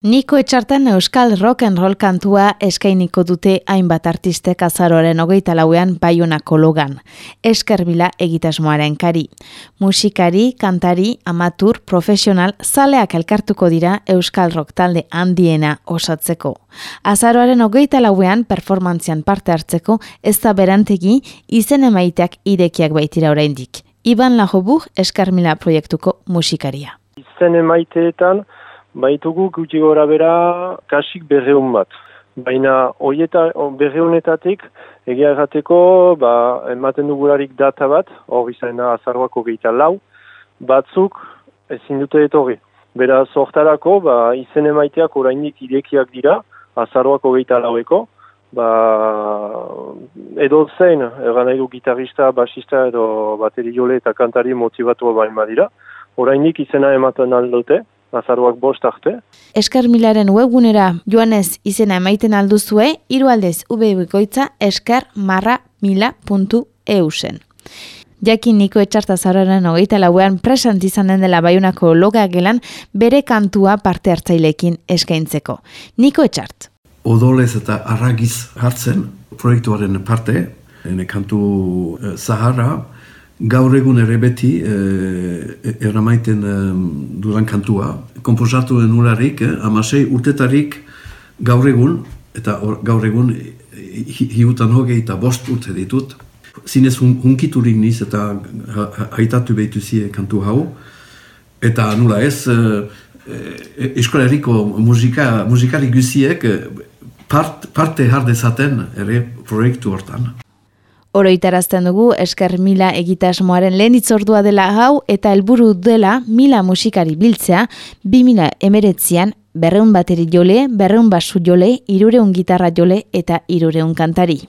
Niko etxartan Euskal Rock and Roll kantua eskainiko dute hainbat artistek azaroaren hogeita lauean baionako logan. Eskerbila egitasmoaren kari. Musikari, kantari, amatur, profesional, zaleak elkartuko dira Euskal Rock talde handiena osatzeko. Azaroaren hogeita lauean performantzian parte hartzeko ez da berantegi izen emaiteak irekiak baitira oraindik. Iban Lajobur Eskerbila proiektuko musikaria. Izen emaiteetan, baitugu gutxi gora bera kasik berreun bat. Baina oieta, berreunetatik egia errateko ba, ematen dugularik data bat, hor izena azarroako gehieta lau, batzuk ezin dute etorri. Bera sortarako ba, izen emaiteak orainik irekiak dira, azarroako gehieta laueko, ba, edo zein, egan nahi du gitarista, basista edo bateri jole eta kantari motivatu bain badira, orainik izena ematen aldote, azaruak bost arte. Esker Milaren webgunera joanez izena emaiten alduzue, hiru aldez ubebikoitza esker marra zen. Jakin niko etxarta zararen hogeita lauean presant izan den dela baiunako loga gelan bere kantua parte hartzailekin eskaintzeko. Niko etxart. Odolez eta arragiz hartzen proiektuaren parte, ene kantu eh, Zahara, gaur egun ere beti e, eramaiten e, dudan kantua. Komposatu denularik, eh, amasei urtetarik gaur egun, eta gaur egun hiutan hogei eta bost urte ditut. Zinez hun, hunkiturik niz eta haitatu behitu zie kantu hau. Eta nula ez, e, eskolariko musika, musikari guziek part, parte jardezaten ere proiektu hortan. Oroitarazten dugu esker mila egitasmoaren lehen itzordua dela hau eta helburu dela mila musikari biltzea, bi mila emeretzian berreun bateri jole, berreun basu jole, irureun gitarra jole eta irureun kantari.